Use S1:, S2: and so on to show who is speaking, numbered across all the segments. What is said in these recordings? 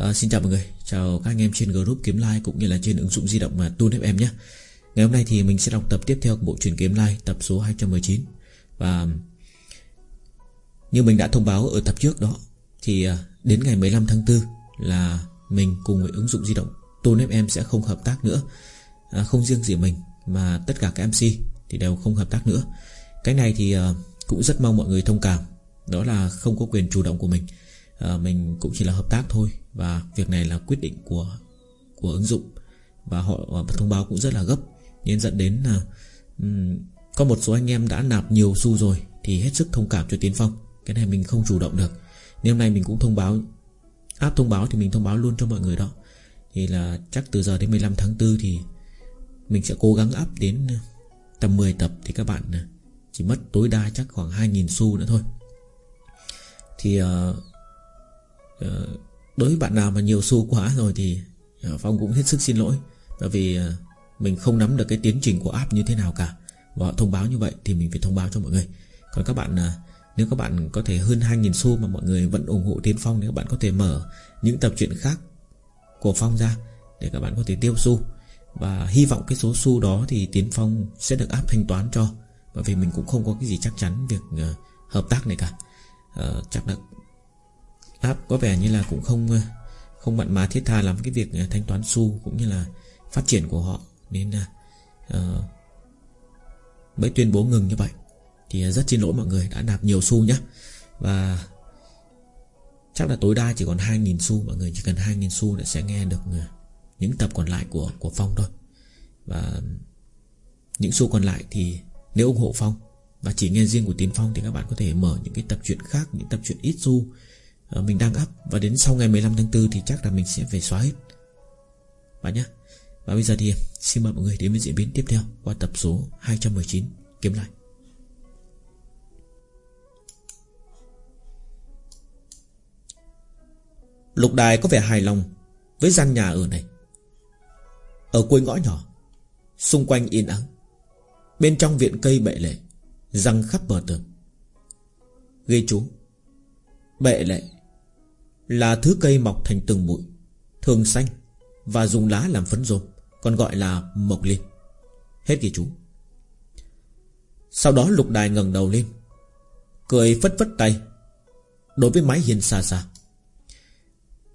S1: À, xin chào mọi người, chào các anh em trên group kiếm like cũng như là trên ứng dụng di động mà Tune FM nhé. Ngày hôm nay thì mình sẽ đọc tập tiếp theo của bộ truyện kiếm like tập số 219 và như mình đã thông báo ở tập trước đó thì ờ, đến ngày 15 tháng 4 là mình cùng với ứng dụng di động Tune FM sẽ không hợp tác nữa. À, không riêng gì mình mà tất cả các MC thì đều không hợp tác nữa. Cái này thì à, cũng rất mong mọi người thông cảm, đó là không có quyền chủ động của mình. À, mình cũng chỉ là hợp tác thôi và việc này là quyết định của của ứng dụng. Và họ thông báo cũng rất là gấp. Nên dẫn đến là um, có một số anh em đã nạp nhiều xu rồi thì hết sức thông cảm cho Tiến Phong. Cái này mình không chủ động được. Nên hôm nay mình cũng thông báo áp thông báo thì mình thông báo luôn cho mọi người đó. Thì là chắc từ giờ đến 15 tháng 4 thì mình sẽ cố gắng áp đến ờ, tầm 10 tập thì các bạn ờ, chỉ mất tối đa chắc khoảng 2.000 xu nữa thôi. Thì uh, uh, Đối với bạn nào mà nhiều xu quá rồi thì à, Phong cũng hết sức xin lỗi. Bởi vì à, mình không nắm được cái tiến trình của app như thế nào cả. Và họ thông báo như vậy thì mình phải thông báo cho mọi người. Còn các bạn à, Nếu các bạn có thể hơn 2.000 xu mà mọi người vẫn ủng hộ Tiến Phong Thì các bạn có thể mở những tập truyện khác của Phong ra Để các bạn có thể tiêu xu. Và hy vọng cái số xu đó thì Tiến Phong sẽ được áp thanh toán cho. Bởi vì mình cũng không có cái gì chắc chắn việc hợp tác này cả. Uh, Chắc là App có vẻ như là cũng không ờ, Không mặn mà thiết tha làm cái việc ờ, thanh toán xu Cũng như là phát triển của họ. Nên là uh, Mới tuyên bố ngừng như vậy Thì rất xin lỗi mọi người đã nạp nhiều xu nhé Và Chắc là tối đa chỉ còn 2.000 xu Mọi người chỉ cần 2.000 xu để sẽ nghe được Những tập còn lại của của Phong thôi. Và Những xu còn lại thì Nếu ủng hộ Phong Và chỉ nghe riêng của Tiến Phong Thì các bạn có thể mở những cái tập truyện khác Những tập truyện ít xu Ờ, mình đang up Và đến sau ngày 15 tháng 4 thì chắc là mình sẽ phải xóa hết. Bạn nhé Và bây giờ thì, xin mời mọi người đến với diễn biến tiếp theo Qua tập số 219 Kiếm lại. Lục đài có vẻ hài lòng Với gian nhà ở này. Ở cuối ngõ nhỏ, Xung quanh yên ắng, Bên trong viện cây bệ lệ, Răng khắp bờ tường. Ghi chú, Bệ lệ là thứ cây mọc thành từng bụi, Thường xanh, Và dùng lá làm phấn rôm, Còn gọi là mộc liên. Hết ghi chú. Sau đó lục đài ngẩng đầu lên, Cười phất phất tay, Đối với mái hiên xa xa.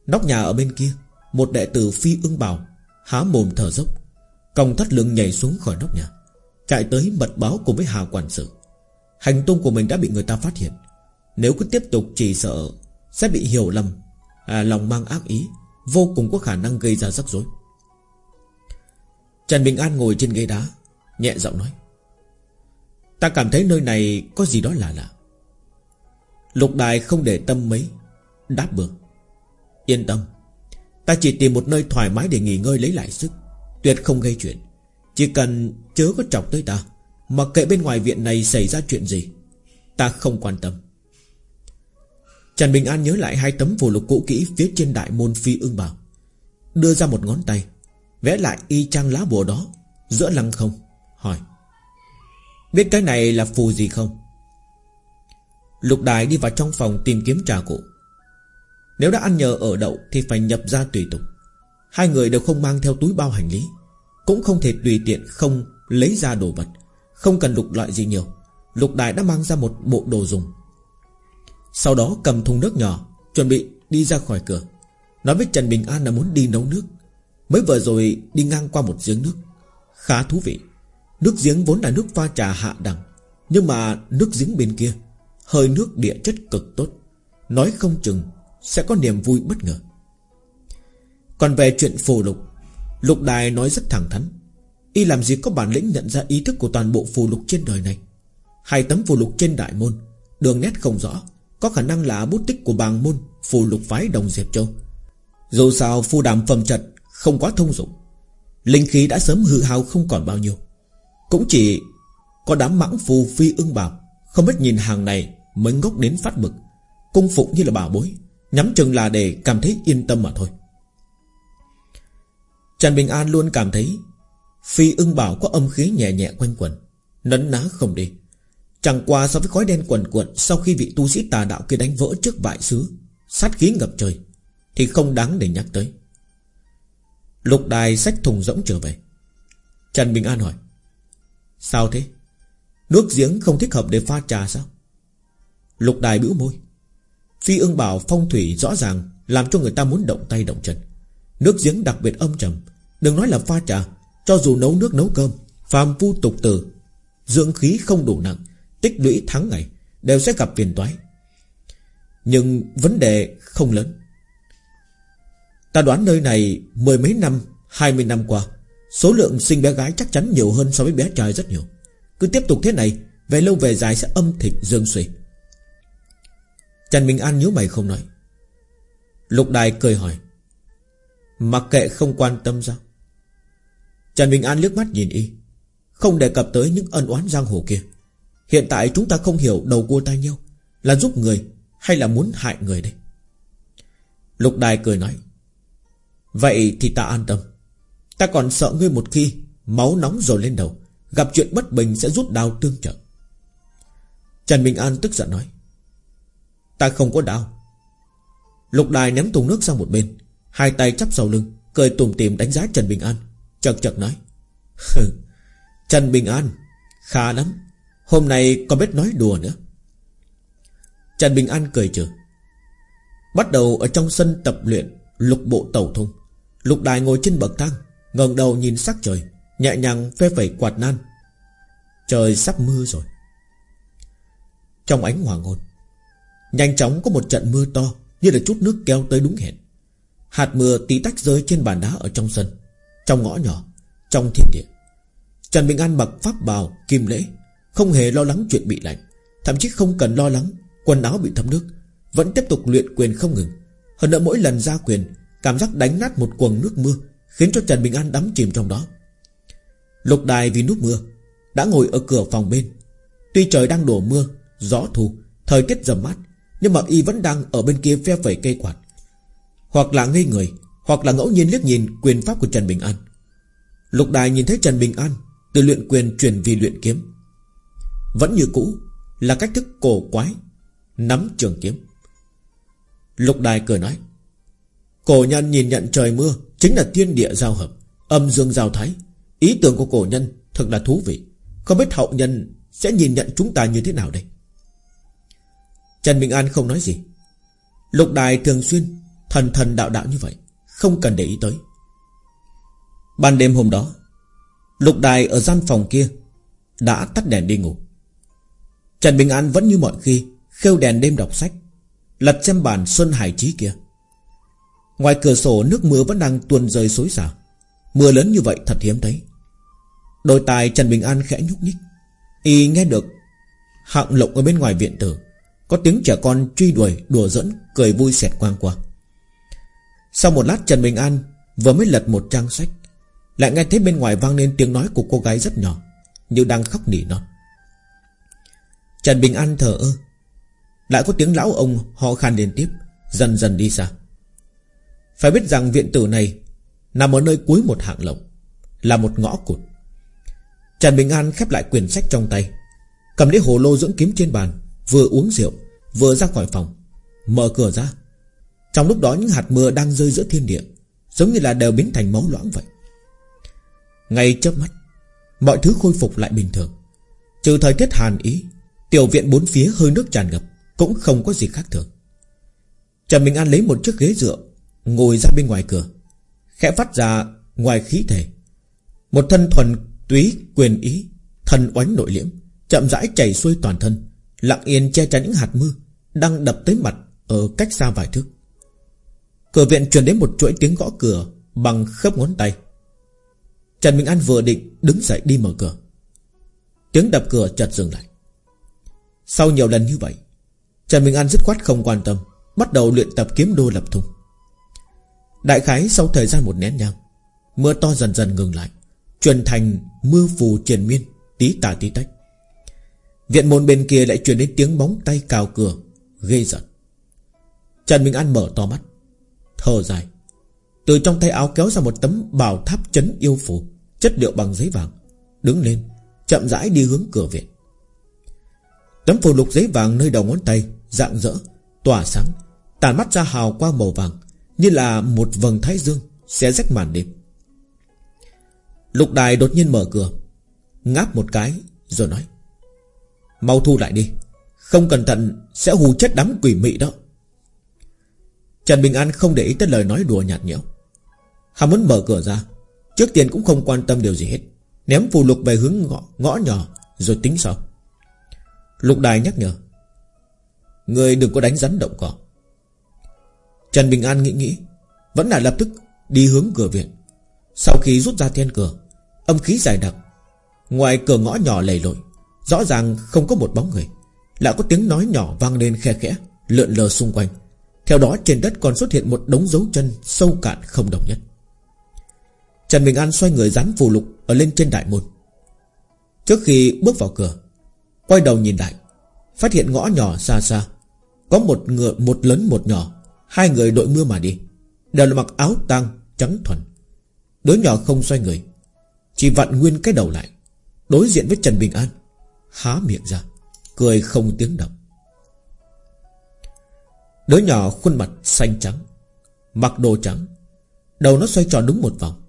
S1: Nóc nhà ở bên kia, Một đệ tử phi ưng bào, Há mồm thở dốc, Còng thắt lưng nhảy xuống khỏi nóc nhà, Chạy tới mật báo cùng với Hà quản sự. Hành tung của mình đã bị người ta phát hiện. Nếu cứ tiếp tục chỉ sợ, Sẽ bị hiểu lầm à, Lòng mang ác ý Vô cùng có khả năng gây ra rắc rối. Trần Bình An ngồi trên ghế đá Nhẹ giọng nói Ta cảm thấy nơi này có gì đó lạ lạ. Lục đài không để tâm mấy Đáp bừa Yên tâm Ta chỉ tìm một nơi thoải mái để nghỉ ngơi lấy lại sức Tuyệt không gây chuyện. Chỉ cần chớ có chọc tới ta Mà kệ bên ngoài viện này xảy ra chuyện gì Ta không quan tâm. Trần Bình An nhớ lại hai tấm phù lục cũ kỹ Phía trên đại môn phi ưng bảo. Đưa ra một ngón tay, Vẽ lại y trang lá bùa đó, Giữa lăng không, Hỏi. Biết cái này là phù gì không? Lục đài đi vào trong phòng tìm kiếm trà cụ. Nếu đã ăn nhờ ở đậu Thì phải nhập ra tùy tục. Hai người đều không mang theo túi bao hành lý, Cũng không thể tùy tiện không lấy ra đồ vật, Không cần lục loại gì nhiều. Lục đài đã mang ra một bộ đồ dùng sau đó cầm thùng nước nhỏ, Chuẩn bị đi ra khỏi cửa. Nói với Trần Bình An là muốn đi nấu nước. Mới vừa rồi đi ngang qua một giếng nước. Khá thú vị. Nước giếng vốn là nước pha trà hạ đẳng, Nhưng mà nước giếng bên kia, Hơi nước địa chất cực tốt. Nói không chừng Sẽ có niềm vui bất ngờ. Còn về chuyện phù lục Lục đài nói rất thẳng thắn. Y làm gì có bản lĩnh nhận ra ý thức của toàn bộ phù lục trên đời này? Hai tấm phù lục trên đại môn, Đường nét không rõ có khả năng là bút tích của bàng môn, Phù lục phái đồng Diệp Châu. Dù sao, phù đàm phẩm trật Không quá thông dụng. Linh khí đã sớm hư hao không còn bao nhiêu. Cũng chỉ có đám mãng phù phi ưng bảo Không biết nhìn hàng này mới ngốc đến phát mực. Cung phụng như là bảo bối, Nhắm chừng là để cảm thấy yên tâm mà thôi. Trần Bình An luôn cảm thấy Phi ưng bảo có âm khí nhẹ nhẹ quanh quẩn, Nấn ná không đi. Chẳng qua so với khói đen quần cuộn, Sau khi vị tu sĩ tà đạo kia đánh vỡ trước vại xứ, Sát khí ngập trời, Thì không đáng để nhắc tới. Lục đài xách thùng rỗng trở về. Trần Bình An hỏi, Sao thế? Nước giếng không thích hợp để pha trà sao? Lục đài bĩu môi, Phi ưng bảo phong thủy rõ ràng, Làm cho người ta muốn động tay động chân. Nước giếng đặc biệt âm trầm, Đừng nói là pha trà, Cho dù nấu nước nấu cơm, Phàm phu tục tử, Dưỡng khí không đủ nặng Tích lũy tháng ngày, Đều sẽ gặp phiền toái. Nhưng vấn đề không lớn. Ta đoán nơi này Mười mấy năm, Hai mươi năm qua, Số lượng sinh bé gái chắc chắn nhiều hơn so với bé trai rất nhiều. Cứ tiếp tục thế này, Về lâu về dài sẽ âm thịnh dương suy Trần Minh An nhớ mày không nói. Lục Đài cười hỏi, Mặc kệ không quan tâm sao? Trần Bình An liếc mắt nhìn y, Không đề cập tới những ân oán giang hồ kia. Hiện tại chúng ta không hiểu đầu cua tai nhau Là giúp người Hay là muốn hại người đây? Lục Đài cười nói, Vậy thì ta an tâm. Ta còn sợ ngươi một khi Máu nóng rồi lên đầu, Gặp chuyện bất bình sẽ rút đao tương trợ. Trần Bình An tức giận nói, Ta không có đao. Lục đài ném thùng nước sang một bên, Hai tay chắp sau lưng, Cười tùm tìm đánh giá Trần Bình An Chật chật nói Trần Bình An, Khá lắm. Hôm nay còn biết nói đùa nữa. Trần Bình An cười trừ. Bắt đầu ở trong sân tập luyện, Lục bộ tàu thung. Lục đài ngồi trên bậc thang, ngẩng đầu nhìn sắc trời, Nhẹ nhàng phê phẩy quạt nan. Trời sắp mưa rồi. Trong ánh hoàng hôn, Nhanh chóng có một trận mưa to Như là chút nước kéo tới đúng hẹn. Hạt mưa tí tách rơi trên bàn đá ở trong sân, Trong ngõ nhỏ, Trong thiên địa. Trần Bình An mặc pháp bào, kim lễ không hề lo lắng chuyện bị lạnh, Thậm chí không cần lo lắng Quần áo bị thấm nước, Vẫn tiếp tục luyện quyền không ngừng. Hơn nữa mỗi lần ra quyền, Cảm giác đánh nát một quần nước mưa Khiến cho Trần Bình An đắm chìm trong đó. Lục đài vì nước mưa, Đã ngồi ở cửa phòng bên. Tuy trời đang đổ mưa, Gió thu, Thời tiết dầm mát, Nhưng mà y vẫn đang ở bên kia phe phẩy cây quạt. Hoặc là ngây người, Hoặc là ngẫu nhiên liếc nhìn quyền pháp của Trần Bình An. Lục đài nhìn thấy Trần Bình An Từ luyện quyền chuyển vì luyện kiếm. Vẫn như cũ, Là cách thức cổ quái, Nắm trường kiếm. Lục đài cười nói, Cổ nhân nhìn nhận trời mưa Chính là thiên địa giao hợp, Âm dương giao thái. Ý tưởng của cổ nhân thật là thú vị. Không biết hậu nhân sẽ nhìn nhận chúng ta như thế nào đây? Trần Bình An không nói gì. Lục đài thường xuyên, Thần thần đạo đạo như vậy, Không cần để ý tới. Ban đêm hôm đó, Lục đài ở gian phòng kia Đã tắt đèn đi ngủ. Trần Bình An vẫn như mọi khi Khêu đèn đêm đọc sách, Lật xem bản Xuân Hải Trí kia. Ngoài cửa sổ nước mưa vẫn đang tuôn rơi xối xả. Mưa lớn như vậy thật hiếm thấy. Đôi tài Trần Bình An khẽ nhúc nhích. Y nghe được Hạng lộng ở bên ngoài viện tử, Có tiếng trẻ con truy đuổi, đùa dẫn Cười vui xẹt quang qua. Sau một lát Trần Bình An Vừa mới lật một trang sách, Lại nghe thấy bên ngoài vang lên tiếng nói của cô gái rất nhỏ, Như đang khóc nỉ non. Trần Bình An thở ơ. Lại có tiếng lão ông ho khan liên tiếp, Dần dần đi xa. Phải biết rằng viện tử này Nằm ở nơi cuối một hạng lộng Là một ngõ cụt. Trần Bình An khép lại quyển sách trong tay, Cầm lấy hồ lô dưỡng kiếm trên bàn, Vừa uống rượu, Vừa ra khỏi phòng, Mở cửa ra. Trong lúc đó những hạt mưa đang rơi giữa thiên địa, Giống như là đều biến thành máu loãng vậy. Ngay chớp mắt, Mọi thứ khôi phục lại bình thường. Trừ thời tiết hàn ý Tiểu viện bốn phía hơi nước tràn ngập, Cũng không có gì khác thường. Trần Bình An lấy một chiếc ghế dựa, Ngồi ra bên ngoài cửa, Khẽ phát ra ngoài khí thể Một thân thuần túy quyền ý, Thần oánh nội liễm, Chậm rãi chảy xuôi toàn thân, Lặng yên che chắn những hạt mưa Đang đập tới mặt ở cách xa vài thước. Cửa viện truyền đến một chuỗi tiếng gõ cửa Bằng khớp ngón tay. Trần Minh An vừa định đứng dậy đi mở cửa. Tiếng đập cửa chợt dừng lại. Sau nhiều lần như vậy, Trần Minh An dứt khoát không quan tâm, Bắt đầu luyện tập kiếm đô lập thùng. Đại khái sau thời gian một nén nhang, Mưa to dần dần ngừng lại, Chuyển thành mưa phù triền miên, Tí tả tí tách. Viện môn bên kia lại truyền đến tiếng bóng tay cào cửa, Ghê giận. Trần Minh An mở to mắt, Thở dài, Từ trong tay áo kéo ra một tấm bảo tháp chấn yêu phù, Chất liệu bằng giấy vàng, Đứng lên, Chậm rãi đi hướng cửa viện. Tấm phù lục giấy vàng nơi đầu ngón tay Dạng dỡ Tỏa sáng Tàn mắt ra hào quang màu vàng Như là một vầng thái dương Sẽ rách màn đêm. Lục đài đột nhiên mở cửa Ngáp một cái rồi nói Mau thu lại đi Không cẩn thận sẽ hù chết đám quỷ mị đó. Trần Bình An không để ý tới lời nói đùa nhạt nhẽo. Hắn muốn mở cửa ra Trước tiên cũng không quan tâm điều gì hết Ném phù lục về hướng ngõ, ngõ nhỏ Rồi tính sau. Lục đài nhắc nhở. Người đừng có đánh rắn động cỏ. Trần Bình An nghĩ nghĩ, Vẫn là lập tức đi hướng cửa viện. Sau khi rút ra thiên cửa, Âm khí dài đặc, Ngoài cửa ngõ nhỏ lầy lội, Rõ ràng không có một bóng người. Lại có tiếng nói nhỏ vang lên khe khẽ, Lượn lờ xung quanh. Theo đó, trên đất còn xuất hiện một đống dấu chân Sâu cạn không đồng nhất. Trần Bình An xoay người dán phù lục Ở lên trên đại môn. Trước khi bước vào cửa Quay đầu nhìn lại, Phát hiện ngõ nhỏ xa xa, Có một ngựa, một lớn, một nhỏ. Hai người đội mưa mà đi, Đều là mặc áo tang trắng thuần. Đứa nhỏ không xoay người, Chỉ vặn nguyên cái đầu lại, Đối diện với Trần Bình An, Há miệng ra, Cười không tiếng động. Đứa nhỏ khuôn mặt xanh trắng, Mặc đồ trắng, Đầu nó xoay tròn đúng một vòng.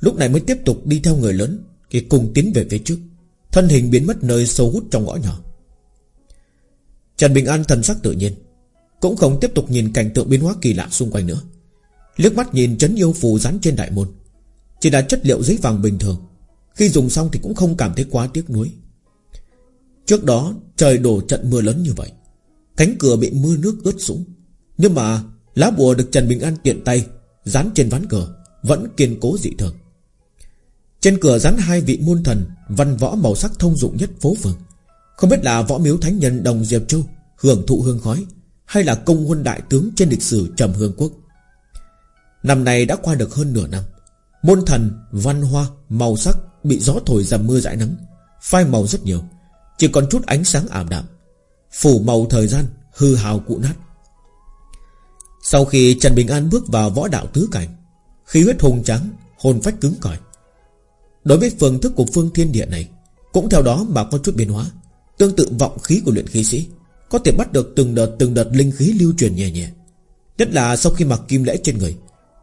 S1: Lúc này mới tiếp tục đi theo người lớn, Thì cùng tiến về phía trước. Thân hình biến mất nơi sâu hút trong ngõ nhỏ. Trần Bình An thần sắc tự nhiên, Cũng không tiếp tục nhìn cảnh tượng biến hóa kỳ lạ xung quanh nữa. Liếc mắt nhìn chấn yêu phù dán trên đại môn, Chỉ là chất liệu giấy vàng bình thường, Khi dùng xong thì cũng không cảm thấy quá tiếc nuối. Trước đó, trời đổ trận mưa lớn như vậy, Cánh cửa bị mưa nước ướt sũng, Nhưng mà lá bùa được Trần Bình An tiện tay Dán trên ván cửa Vẫn kiên cố dị thường. Trên cửa rắn hai vị môn thần Văn võ màu sắc thông dụng nhất phố phường. Không biết là võ miếu thánh nhân Đồng Diệp Châu Hưởng thụ hương khói Hay là công huân đại tướng trên lịch sử trầm hương quốc. Năm nay đã qua được hơn nửa năm Môn thần, văn hoa, màu sắc Bị gió thổi dầm mưa dãi nắng Phai màu rất nhiều Chỉ còn chút ánh sáng ảm đạm Phủ màu thời gian, hư hào cụ nát. Sau khi Trần Bình An bước vào võ đạo tứ cảnh Khí huyết hùng trắng Hồn phách cứng cỏi Đối với phương thức của phương thiên địa này, Cũng theo đó mà có chút biến hóa. Tương tự vọng khí của luyện khí sĩ, Có thể bắt được từng đợt từng đợt linh khí lưu truyền nhẹ nhẹ. Nhất là sau khi mặc kim lễ trên người,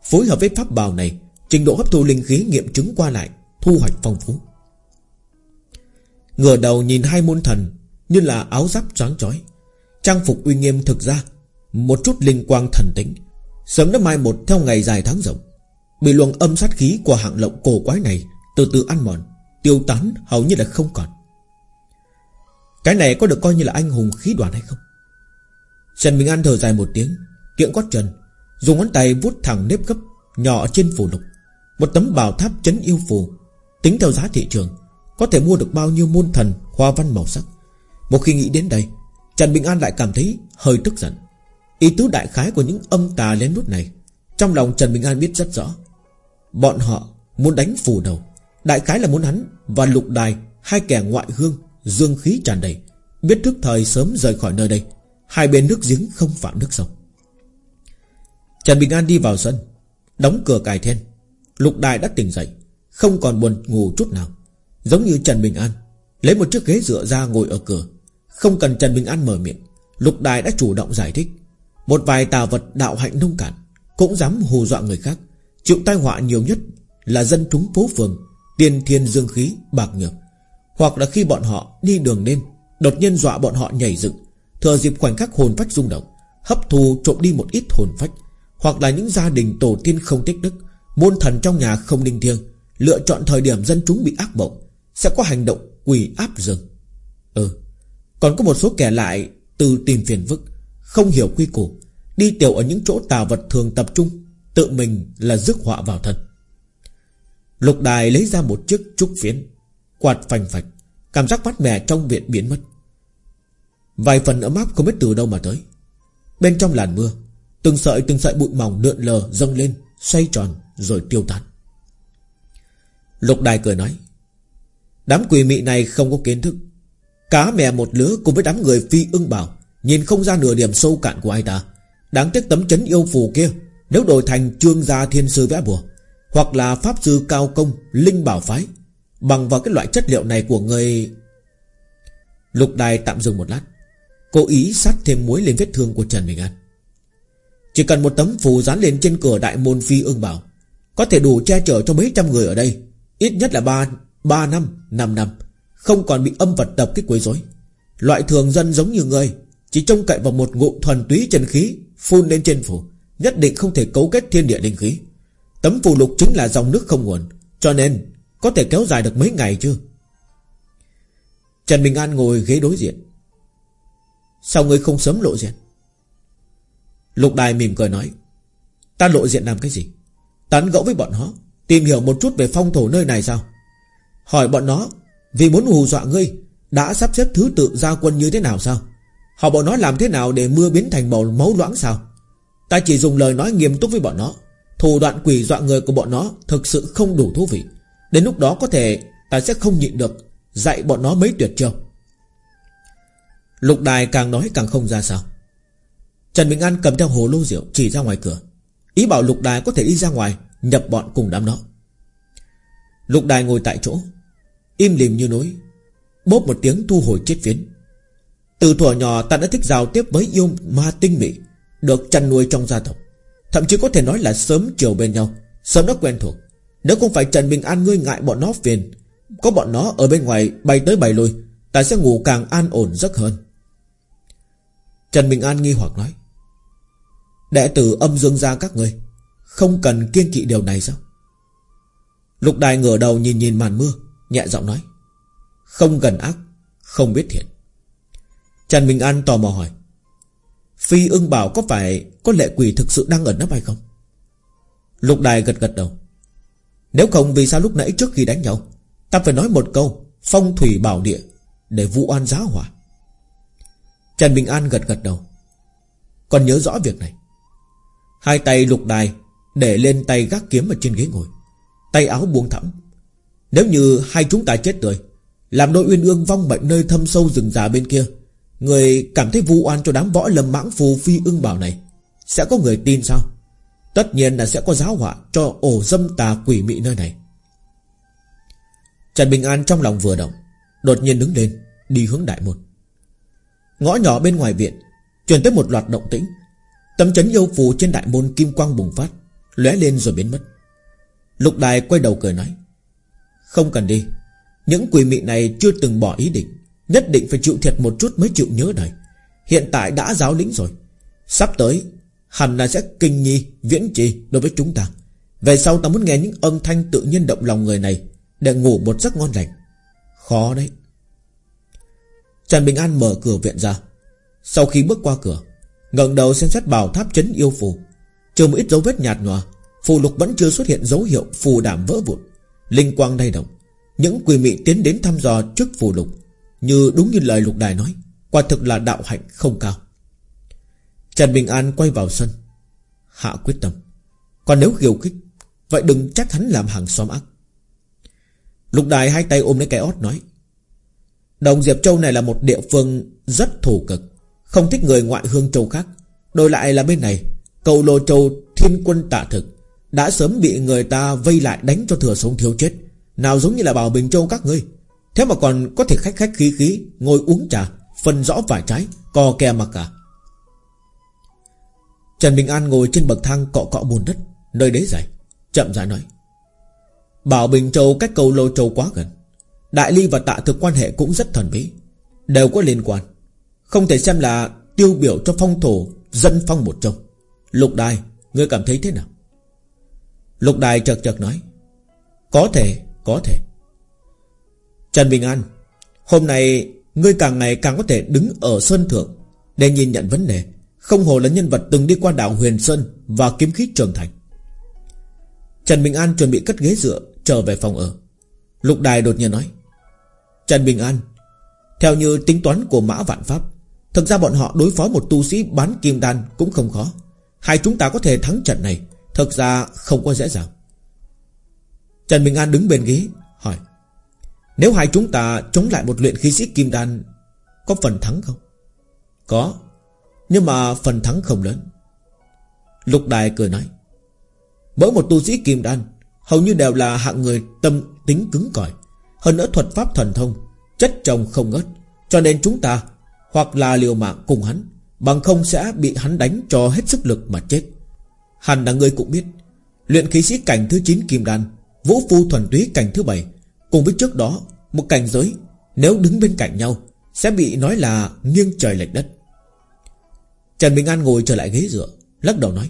S1: Phối hợp với pháp bào này, Trình độ hấp thu linh khí nghiệm chứng qua lại, Thu hoạch phong phú. Ngửa đầu nhìn hai môn thần, Như là áo giáp sáng chói, Trang phục uy nghiêm thực ra, Một chút linh quang thần tính. Sớm đã mai một theo ngày dài tháng rộng, Bị luồng âm sát khí của hạng lộng cổ quái này từ từ ăn mòn, Tiêu tán hầu như là không còn. Cái này có được coi như là anh hùng khí đoàn hay không? Trần Bình An thở dài một tiếng Kiệu quát trần, Dùng ngón tay vuốt thẳng nếp gấp, Nhỏ trên phủ lục. Một tấm bảo tháp chấn yêu phù, Tính theo giá thị trường, Có thể mua được bao nhiêu môn thần, hoa văn màu sắc. Một khi nghĩ đến đây, Trần Bình An lại cảm thấy hơi tức giận. Ý tứ đại khái của những âm tà lén nút này, Trong lòng Trần Bình An biết rất rõ. Bọn họ muốn đánh phù đầu. Đại khái là muốn hắn và lục đài, Hai kẻ ngoại hương, Dương khí tràn đầy, Biết thức thời sớm rời khỏi nơi đây. Hai bên nước giếng không phạm nước sông. Trần Bình An đi vào sân, Đóng cửa cài then. Lục đài đã tỉnh dậy, Không còn buồn ngủ chút nào. Giống như Trần Bình An, Lấy một chiếc ghế dựa ra ngồi ở cửa. Không cần Trần Bình An mở miệng, Lục đài đã chủ động giải thích. Một vài tà vật đạo hạnh nông cạn, Cũng dám hù dọa người khác. Chịu tai họa nhiều nhất là dân chúng phố phường Tiên thiên dương khí, bạc nhược. Hoặc là khi bọn họ đi đường đêm Đột nhiên dọa bọn họ nhảy dựng. Thừa dịp khoảnh khắc hồn phách rung động, Hấp thu trộm đi một ít hồn phách. Hoặc là những gia đình tổ tiên không tích đức, Môn thần trong nhà không linh thiêng, Lựa chọn thời điểm dân chúng bị ác mộng, Sẽ có hành động quỳ áp rừng Ừ Còn có một số kẻ lại từ tìm phiền vức Không hiểu quy củ, Đi tiểu ở những chỗ tà vật thường tập trung, Tự mình là rước họa vào thân. Lục đài lấy ra một chiếc trúc phiến, Quạt phành phạch, Cảm giác mát mẻ trong viện biến mất. Vài phần ấm áp không biết từ đâu mà tới. Bên trong làn mưa, Từng sợi từng sợi bụi mỏng lượn lờ, dâng lên, Xoay tròn, rồi tiêu tan Lục đài cười nói, Đám quỷ mị này không có kiến thức. Cá mè một lứa cùng với đám người phi ưng bảo Nhìn không ra nửa điểm sâu cạn của ai ta. Đáng tiếc tấm chấn yêu phù kia, Nếu đổi thành trương gia thiên sư vẽ bùa hoặc là pháp sư cao công Linh bảo phái Bằng vào cái loại chất liệu này của người. Lục đài tạm dừng một lát Cố ý sát thêm muối lên vết thương của Trần Bình An. Chỉ cần một tấm phù dán lên trên cửa đại môn phi ương bảo Có thể đủ che chở cho mấy trăm người ở đây Ít nhất là 3, 3 năm, năm năm Không còn bị âm vật tập kích quấy rối. Loại thường dân giống như người Chỉ trông cậy vào một ngụm thuần túy chân khí Phun lên trên phủ Nhất định không thể cấu kết thiên địa linh khí. Tấm phù lục chính là dòng nước không nguồn, Cho nên có thể kéo dài được mấy ngày chưa Trần Bình An ngồi ghế đối diện. Sao ngươi không sớm lộ diện? Lục đài mỉm cười nói, Ta lộ diện làm cái gì? Tán gẫu với bọn nó, Tìm hiểu một chút về phong thổ nơi này sao? Hỏi bọn nó, Vì muốn hù dọa ngươi, Đã sắp xếp thứ tự ra quân như thế nào sao? Họ bọn nó làm thế nào để mưa biến thành màu, máu loãng sao? Ta chỉ dùng lời nói nghiêm túc với bọn nó Thủ đoạn quỷ dọa người của bọn nó Thực sự không đủ thú vị. Đến lúc đó có thể ta sẽ không nhịn được Dạy bọn nó mấy tuyệt chiêu. Lục đài càng nói càng không ra sao. Trần Bình An cầm theo hồ lô rượu Chỉ ra ngoài cửa. Ý bảo lục đài có thể đi ra ngoài, Nhập bọn cùng đám đó. Lục đài ngồi tại chỗ, Im lìm như núi, Bốp một tiếng thu hồi chết phiến. Từ thuở nhỏ ta đã thích giao tiếp với yêu ma tinh mỹ Được chăn nuôi trong gia tộc. Thậm chí có thể nói là sớm chiều bên nhau. Sớm đã quen thuộc. Nếu không phải Trần Bình An ngươi ngại bọn nó phiền, Có bọn nó ở bên ngoài bay tới bay lui, Ta sẽ ngủ càng an ổn giấc hơn. Trần Bình An nghi hoặc nói, Đệ tử âm dương gia các ngươi, Không cần kiên kỵ điều này sao? Lục đài ngửa đầu nhìn nhìn màn mưa, Nhẹ giọng nói, Không gần ác, Không biết thiện. Trần Bình An tò mò hỏi Phi ưng bảo có phải Có lệ quỷ thực sự đang ẩn nấp hay không? Lục đài gật gật đầu. Nếu không, vì sao lúc nãy trước khi đánh nhau, Ta phải nói một câu, Phong thủy bảo địa, Để vụ oan giáo hỏa? Trần Bình An gật gật đầu. Còn nhớ rõ việc này. Hai tay lục đài Để lên tay gác kiếm ở trên ghế ngồi, Tay áo buông thõng. Nếu như hai chúng ta chết rồi, Làm đôi uyên ương vong bệnh nơi thâm sâu rừng già bên kia Người cảm thấy vu oan cho đám võ lâm mãng phù phi ưng bảo này, Sẽ có người tin sao? Tất nhiên là sẽ có giáo họa Cho ổ dâm tà quỷ mị nơi này. Trần Bình An trong lòng vừa động, Đột nhiên đứng lên, Đi hướng đại môn. Ngõ nhỏ bên ngoài viện, Truyền tới một loạt động tĩnh. Tấm chấn yêu phù trên đại môn kim quang bùng phát, lóe lên rồi biến mất. Lục đài quay đầu cười nói, Không cần đi, Những quỷ mị này chưa từng bỏ ý định. Nhất định phải chịu thiệt một chút mới chịu nhớ đời. Hiện tại đã giáo lĩnh rồi. Sắp tới, Hẳn là sẽ kinh nhi viễn trì đối với chúng ta. Về sau ta muốn nghe những âm thanh tự nhiên động lòng người này Để ngủ một giấc ngon lành. Khó đấy. Trần Bình An mở cửa viện ra. Sau khi bước qua cửa, ngẩng đầu xem xét bảo tháp chấn yêu phù. Trừ một ít dấu vết nhạt nhòa, Phù lục vẫn chưa xuất hiện dấu hiệu phù đảm vỡ vụn. Linh quang đầy động, Những quỷ mị tiến đến thăm dò trước phù lục. Như đúng như lời lục đài nói, Quả thực là đạo hạnh không cao. Trần Bình An quay vào sân, Hạ quyết tâm. Còn nếu khiêu khích, Vậy đừng trách hắn làm hàng xóm ác. Lục đài hai tay ôm lấy cái ót nói, Đồng Diệp Châu này là một địa phương rất thủ cực, Không thích người ngoại hương châu khác. Đổi lại là bên này, Cầu Lô Châu thiên quân tạ thực, Đã sớm bị người ta vây lại đánh cho thừa sống thiếu chết. Nào giống như là Bảo Bình Châu các ngươi Thế mà còn có thể khách khách khí khí, Ngồi uống trà, Phân rõ vài trái, Co kè mà cả. Trần Bình An ngồi trên bậc thang cọ cọ bùn đất, Nơi đế dài Chậm rãi nói, Bảo Bình Châu cách cầu Lô Châu quá gần. Đại Ly và Tạ Thực quan hệ cũng rất thần bí, Đều có liên quan. Không thể xem là tiêu biểu cho phong thổ Dân phong một châu. Lục Đài, Ngươi cảm thấy thế nào? Lục Đài chợt chợt nói, Có thể Có thể. Trần Bình An, Hôm nay Ngươi càng ngày càng có thể đứng ở Sơn Thượng Để nhìn nhận vấn đề. Không hồ là nhân vật từng đi qua đảo Huyền Sơn Và kiếm khí Trường Thành. Trần Bình An chuẩn bị cất ghế dựa, Trở về phòng ở. Lục Đài đột nhiên nói, Trần Bình An, Theo như tính toán của Mã Vạn Pháp, Thực ra bọn họ đối phó một tu sĩ bán kim đan Cũng không khó. Hai chúng ta có thể thắng trận này, Thực ra không có dễ dàng. Trần Bình An đứng bên ghế, Hỏi nếu hai chúng ta chống lại một luyện khí sĩ kim đan, Có phần thắng không? Có, Nhưng mà phần thắng không lớn. Lục Đài cười nói, Mỗi một tu sĩ kim đan Hầu như đều là hạng người tâm tính cứng cỏi, hơn nữa thuật pháp thần thông, Chất chồng không ngớt, Cho nên chúng ta Hoặc là liều mạng cùng hắn, Bằng không sẽ bị hắn đánh cho hết sức lực mà chết. Hẳn là ngươi cũng biết, Luyện khí sĩ cảnh thứ 9 kim đan, Vũ phu thuần túy cảnh thứ 7 Cùng với trước đó, Một cảnh giới, Nếu đứng bên cạnh nhau, Sẽ bị nói là nghiêng trời lệch đất. Trần Bình An ngồi trở lại ghế dựa, Lắc đầu nói,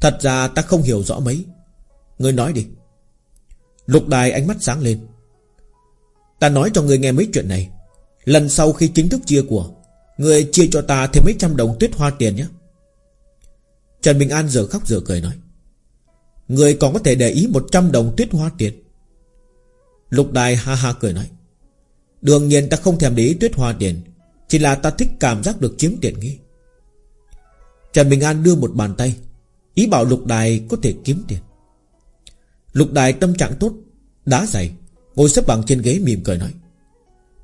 S1: Thật ra ta không hiểu rõ mấy. Ngươi nói đi. Lục đài ánh mắt sáng lên. Ta nói cho ngươi nghe mấy chuyện này. Lần sau khi chính thức chia của, Ngươi chia cho ta thêm mấy trăm đồng tuyết hoa tiền nhé. Trần Bình An giờ khóc giờ cười nói Người còn có thể để ý 100 đồng tuyết hoa tiền. Lục đài ha ha cười nói, Đương nhiên ta không thèm để ý tuyết hoa tiền Chỉ là ta thích cảm giác được chiếm tiền nghi. Trần Bình An đưa một bàn tay, Ý bảo lục đài có thể kiếm tiền. Lục đài tâm trạng tốt, Đá dày Ngồi xếp bằng trên ghế mỉm cười nói,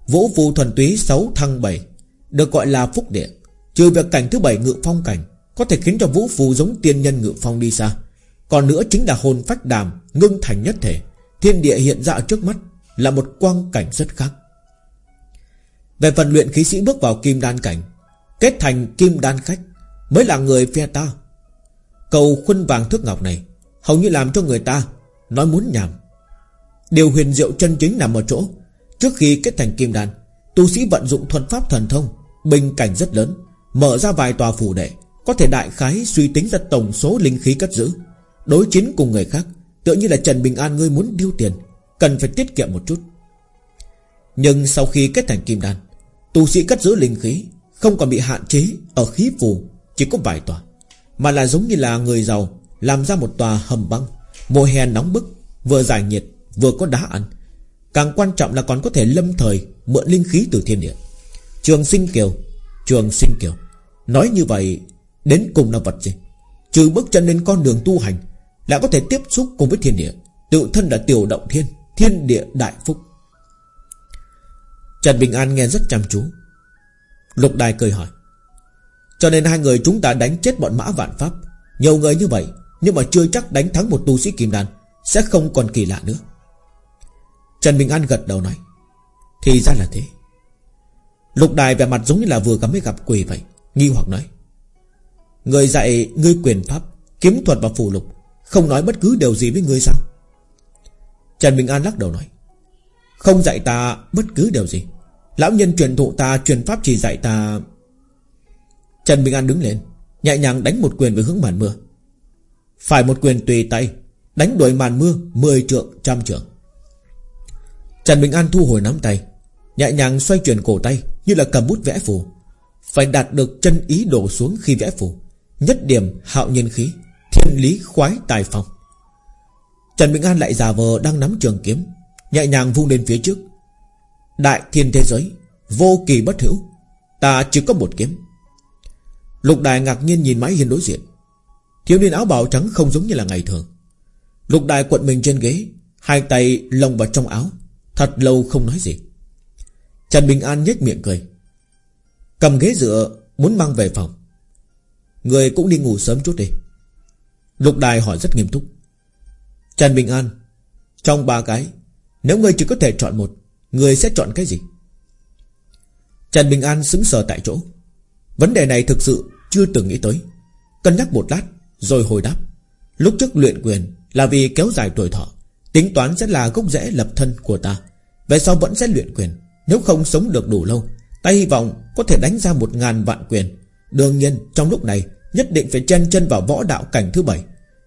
S1: Vũ phù thuần túy 6 thăng 7 Được gọi là phúc địa, Trừ việc cảnh thứ bảy ngự phong cảnh, Có thể khiến cho vũ phù giống tiên nhân ngự phong đi xa, Còn nữa chính là hồn phách đàm, Ngưng thành nhất thể. Thiên địa hiện ra trước mắt Là một quang cảnh rất khác. Về phần luyện khí sĩ bước vào kim đan cảnh, Kết thành kim đan khách Mới là người phe ta. Cầu khuân vàng thước ngọc này Hầu như làm cho người ta Nói muốn nhảm. Điều huyền diệu chân chính nằm ở chỗ, Trước khi kết thành kim đan, Tu sĩ vận dụng thuật pháp thần thông, Bình cảnh rất lớn, Mở ra vài tòa phủ đệ, Có thể đại khái suy tính ra tổng số linh khí cất giữ, Đối chiến cùng người khác. Tựa như là Trần Bình An ngươi muốn điêu tiền, Cần phải tiết kiệm một chút. Nhưng sau khi kết thành kim đan Tu sĩ cất giữ linh khí, Không còn bị hạn chế ở khí phù, Chỉ có vài tòa, Mà là giống như là người giàu, Làm ra một tòa hầm băng, Mùa hè nóng bức, Vừa giải nhiệt, Vừa có đá ăn. Càng quan trọng là còn có thể lâm thời Mượn linh khí từ thiên địa. Trường sinh kiều, Trường sinh kiều. Nói như vậy, Đến cùng là vật gì? Trừ bước chân lên con đường tu hành lại có thể tiếp xúc cùng với thiên địa. Tự thân là tiểu động thiên Thiên địa đại phúc. Trần Bình An nghe rất chăm chú. Lục Đài cười hỏi, Cho nên hai người chúng ta đánh chết bọn mã vạn pháp. Nhiều người như vậy, Nhưng mà chưa chắc đánh thắng một tu sĩ kim đan, Sẽ không còn kỳ lạ nữa. Trần Bình An gật đầu nói, Thì ra là thế. Lục đài vẻ mặt giống như là vừa gặp mới gặp quỷ vậy, Nghi hoặc nói, Người dạy ngươi quyền pháp, Kiếm thuật và phù lục không nói bất cứ điều gì với ngươi sao? Trần Bình An lắc đầu nói, Không dạy ta bất cứ điều gì. Lão nhân truyền thụ ta, truyền pháp chỉ dạy ta. Trần Bình An đứng lên, Nhẹ nhàng đánh một quyền về hướng màn mưa. Phải một quyền tùy tay, Đánh đuổi màn mưa Mười trượng, trăm trượng. Trần Bình An thu hồi nắm tay, Nhẹ nhàng xoay chuyển cổ tay Như là cầm bút vẽ phù. Phải đạt được chân ý đổ xuống khi vẽ phù, Nhất điểm hạo nhân khí. Thiên lý khoái tài phong. Trần Bình An lại giả vờ đang nắm trường kiếm, Nhẹ nhàng vung lên phía trước. Đại thiên thế giới, Vô kỳ bất hữu, Ta chỉ có một kiếm. Lục đài ngạc nhiên nhìn mái hiên đối diện. Thiếu niên áo bào trắng không giống như là ngày thường. Lục đài quận mình trên ghế, Hai tay lồng vào trong áo, Thật lâu không nói gì. Trần Bình An nhếch miệng cười. Cầm ghế dựa, Muốn mang về phòng. Người cũng đi ngủ sớm chút đi. Lục đài hỏi rất nghiêm túc. Trần Bình An, Trong ba cái, Nếu người chỉ có thể chọn một Người sẽ chọn cái gì? Trần Bình An xứng sờ tại chỗ. Vấn đề này thực sự chưa từng nghĩ tới. Cân nhắc một lát, Rồi hồi đáp. Lúc trước luyện quyền là vì kéo dài tuổi thọ, Tính toán sẽ là gốc rễ lập thân của ta. Về sau vẫn sẽ luyện quyền, Nếu không sống được đủ lâu, Ta hy vọng có thể đánh ra một ngàn vạn quyền. Đương nhiên, trong lúc này Nhất định phải chen chân vào võ đạo cảnh thứ bảy.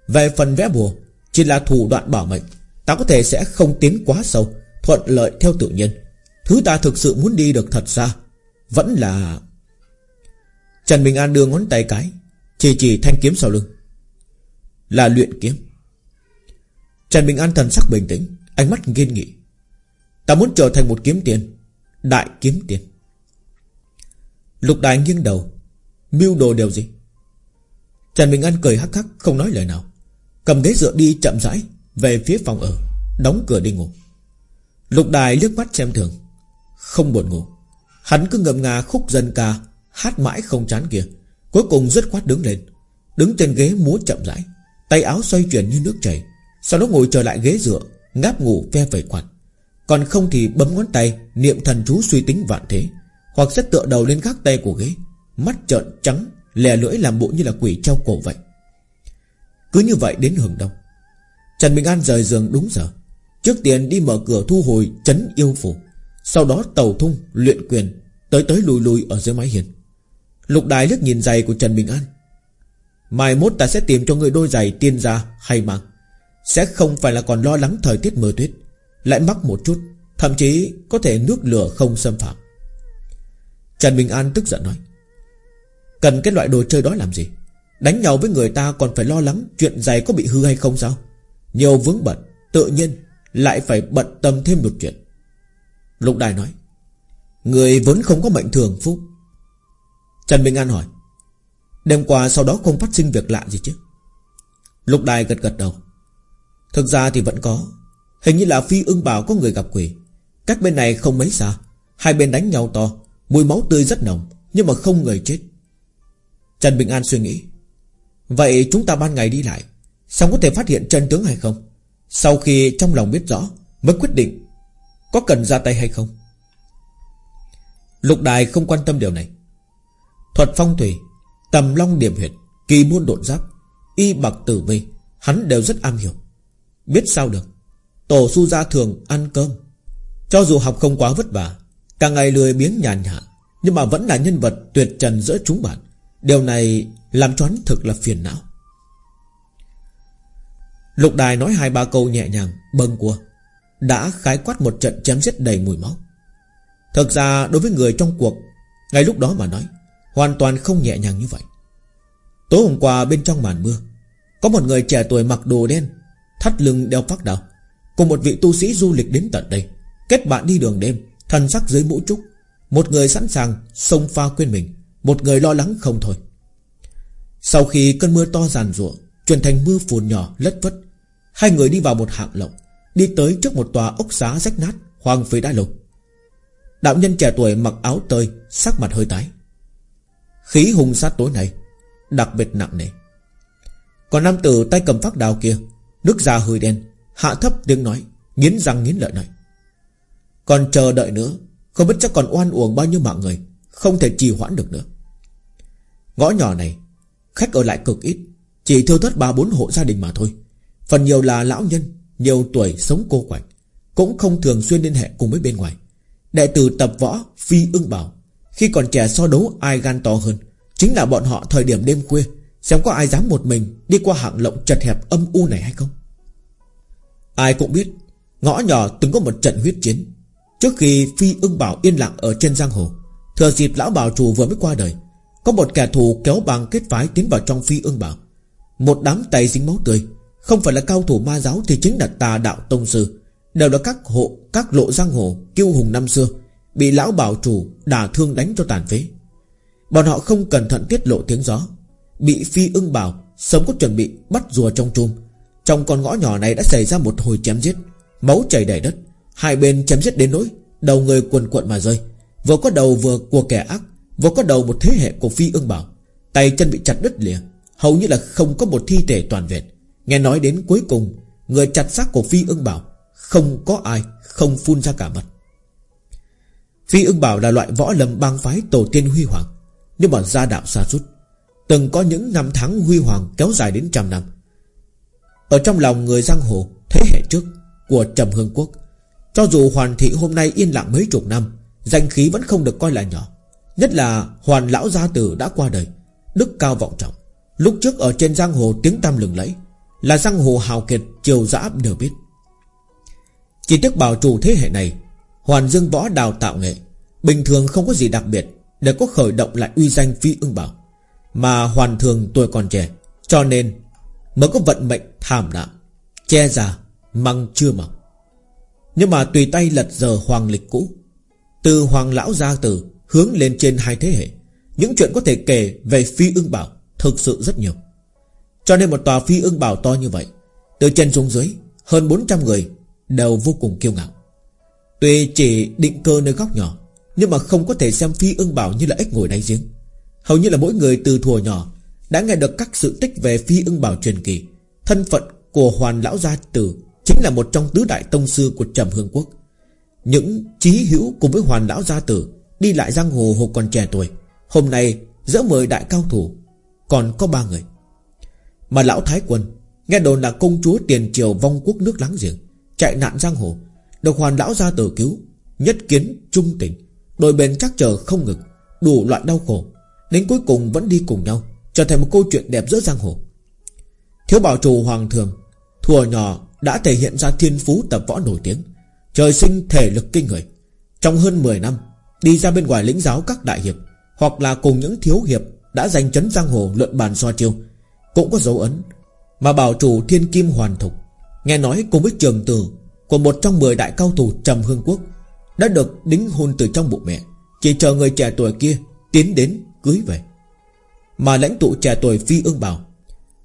S1: Về phần vẽ bùa, Chỉ là thủ đoạn bảo mệnh, Ta có thể sẽ không tiến quá sâu, Thuận lợi theo tự nhiên. Thứ ta thực sự muốn đi được thật xa, Vẫn là Trần Bình An đưa ngón tay cái, Chỉ chỉ thanh kiếm sau lưng. Là luyện kiếm. Trần Bình An thần sắc bình tĩnh, Ánh mắt nghiên nghị. Ta muốn trở thành một kiếm tiền Đại kiếm tiền Lục đại nghiêng đầu, Mưu đồ điều gì? Trần Bình An cười hắc hắc, không nói lời nào. Cầm ghế dựa đi chậm rãi, Về phía phòng ở, Đóng cửa đi ngủ. Lục đài liếc mắt xem thường. Không buồn ngủ. Hắn cứ ngầm ngà khúc dân ca Hát mãi không chán kia. Cuối cùng rất khoát đứng lên. Đứng trên ghế múa chậm rãi. Tay áo xoay chuyển như nước chảy. Sau đó ngồi trở lại ghế dựa, Ngáp ngủ ve vẩy quạt. Còn không thì bấm ngón tay, Niệm thần chú suy tính vạn thế. Hoặc sẽ tựa đầu lên gác tay của ghế. Mắt trợn trắng Lè lưỡi làm bộ như là quỷ treo cổ vậy. Cứ như vậy đến hưởng đông. Trần Bình An rời giường đúng giờ. Trước tiên đi mở cửa thu hồi chấn yêu phủ. Sau đó tàu thung, luyện quyền, Tới tới lùi lùi ở dưới mái hiền Lục đài liếc nhìn giày của Trần Bình An. Mai mốt ta sẽ tìm cho người đôi giày tiên gia hay mang. Sẽ không phải là còn lo lắng thời tiết mưa tuyết. Lại mắc một chút, Thậm chí có thể nước lửa không xâm phạm. Trần Bình An tức giận nói. Cần cái loại đồ chơi đó làm gì? Đánh nhau với người ta còn phải lo lắng Chuyện giày có bị hư hay không sao? Nhiều vướng bận, Tự nhiên lại phải bận tâm thêm một chuyện. Lục Đài nói, Người vốn không có mệnh thường, phúc. Trần Bình An hỏi, Đêm qua sau đó không phát sinh việc lạ gì chứ? Lục Đài gật gật đầu, Thực ra thì vẫn có. Hình như là phi ưng bảo có người gặp quỷ. Các bên này không mấy xa. Hai bên đánh nhau to, Mùi máu tươi rất nồng, Nhưng mà không người chết. Trần Bình An suy nghĩ. Vậy chúng ta ban ngày đi lại, Xong có thể phát hiện chân tướng hay không? Sau khi trong lòng biết rõ, Mới quyết định Có cần ra tay hay không. Lục đài không quan tâm điều này. Thuật phong thủy, Tầm long điểm huyệt, Kỳ môn độn giáp, Y bạc tử vi, Hắn đều rất am hiểu. Biết sao được? Tổ su gia thường ăn cơm. Cho dù học không quá vất vả, Cả ngày lười biếng nhàn nhã, Nhưng mà vẫn là nhân vật tuyệt trần giữa chúng bạn. Điều này làm choán thực là phiền não. Lục đài nói hai ba câu nhẹ nhàng, Bâng cua Đã khái quát một trận chém giết đầy mùi máu. Thực ra, đối với người trong cuộc, Ngay lúc đó mà nói, Hoàn toàn không nhẹ nhàng như vậy. Tối hôm qua bên trong màn mưa, Có một người trẻ tuổi mặc đồ đen, Thắt lưng đeo phát đào, Cùng một vị tu sĩ du lịch đến tận đây, Kết bạn đi đường đêm, Thần sắc dưới mũ trúc, Một người sẵn sàng xông pha quên mình. Một người lo lắng không thôi. Sau khi cơn mưa to giàn rụa Chuyển thành mưa phùn nhỏ, lất vất, Hai người đi vào một hạng lộng, Đi tới trước một tòa ốc xá rách nát Hoàng phế đã lâu Đạo nhân trẻ tuổi mặc áo tơi, Sắc mặt hơi tái. Khí hung sát tối này Đặc biệt nặng nề. Còn nam tử tay cầm phát đào kia, Nước da hơi đen, Hạ thấp tiếng nói, Nghiến răng nghiến lợi nói. Còn chờ đợi nữa, Không biết chắc còn oan uổng bao nhiêu mạng người, Không thể trì hoãn được nữa. Ngõ nhỏ này, Khách ở lại cực ít, Chỉ thưa thất ba bốn hộ gia đình mà thôi. Phần nhiều là lão nhân, Nhiều tuổi sống cô quạnh, Cũng không thường xuyên liên hệ cùng với bên ngoài. Đệ tử tập võ Phi ưng bảo, Khi còn trẻ so đấu ai gan to hơn, Chính là bọn họ thời điểm đêm khuya, Xem có ai dám một mình Đi qua hạng lộng chật hẹp âm u này hay không. Ai cũng biết, Ngõ nhỏ từng có một trận huyết chiến. Trước khi Phi ưng bảo yên lặng ở trên giang hồ, Thừa dịp lão bảo chủ vừa mới qua đời có một kẻ thù kéo bằng kết phái Tiến vào trong Phi ưng bảo. Một đám tay dính máu tươi. Không phải là cao thủ ma giáo Thì chính là tà đạo tông sư. Đều là các hộ, Các lộ giang hồ, Kiêu hùng năm xưa, Bị lão bảo chủ đả thương đánh cho tàn phế. Bọn họ không cẩn thận tiết lộ tiếng gió. Bị phi ưng bảo Sớm có chuẩn bị bắt rùa trong chum. Trong con ngõ nhỏ này đã xảy ra một hồi chém giết. Máu chảy đầy đất. Hai bên chém giết đến nỗi Đầu người quần quận mà rơi. Vừa có đầu vừa của kẻ ác. Vừa có đầu một thế hệ của phi ưng bảo, Tay chân bị chặt đứt lìa, Hầu như là không có một thi thể toàn vẹn. Nghe nói đến cuối cùng, Người chặt xác của phi ưng bảo, Không có ai, không phun ra cả mật Phi ưng bảo là loại võ lâm bang phái tổ tiên huy hoàng, Nhưng mà gia đạo xa sút. Từng có những năm tháng huy hoàng kéo dài đến trăm năm. Ở trong lòng người giang hồ, Thế hệ trước của Trầm Hương Quốc, Cho dù hoàn thị hôm nay yên lặng mấy chục năm, Danh khí vẫn không được coi là nhỏ. Nhất là hoàn lão gia tử đã qua đời, Đức cao vọng trọng. Lúc trước ở trên giang hồ tiếng tam lừng lẫy, Là giang hồ hào kiệt triều giã đều biết. Chỉ tiếc bảo chủ thế hệ này, Hoàn dương võ đào tạo nghệ, Bình thường không có gì đặc biệt Để có khởi động lại uy danh phi ưng bảo Mà hoàn thường tuổi còn trẻ, Cho nên mới có vận mệnh thảm nạn Che già, Măng chưa mọc. Nhưng mà tùy tay lật giờ hoàng lịch cũ, Từ hoàng lão gia tử Hướng lên trên hai thế hệ. Những chuyện có thể kể về phi ưng bảo Thực sự rất nhiều. Cho nên một tòa phi ưng bảo to như vậy, Từ trên xuống dưới, Hơn 400 người Đều vô cùng kiêu ngạo. Tuy chỉ định cơ nơi góc nhỏ, Nhưng mà không có thể xem phi ưng bảo như là ếch ngồi đáy giếng. Hầu như là mỗi người từ thuở nhỏ Đã nghe được các sự tích về phi ưng bảo truyền kỳ. Thân phận của hoàn lão gia tử Chính là một trong tứ đại tông sư của trầm hương quốc. Những trí hữu cùng với hoàn lão gia tử Đi lại giang hồ hồ còn trẻ tuổi. Hôm nay, dỡ mời đại cao thủ, Còn có ba người. Mà lão Thái Quân, Nghe đồn là công chúa tiền triều vong quốc nước láng giềng, Chạy nạn giang hồ, Được hoàn lão ra tử cứu, Nhất kiến trung tình. Đôi bên chắc chờ không ngực, Đủ loại đau khổ, Đến cuối cùng vẫn đi cùng nhau, Trở thành một câu chuyện đẹp giữa giang hồ. Thiếu bảo chủ hoàng thường, Thùa nhỏ đã thể hiện ra thiên phú tập võ nổi tiếng, Trời sinh thể lực kinh người. Trong hơn 10 năm Đi ra bên ngoài lĩnh giáo các đại hiệp, Hoặc là cùng những thiếu hiệp Đã giành chấn giang hồ luận bàn so chiêu, Cũng có dấu ấn Mà bảo chủ thiên kim hoàn thục. Nghe nói cùng với trường tử Của một trong 10 đại cao thủ trầm hương quốc Đã được đính hôn từ trong bụng mẹ, Chỉ chờ người trẻ tuổi kia Tiến đến cưới về. Mà lãnh tụ trẻ tuổi phi ương bảo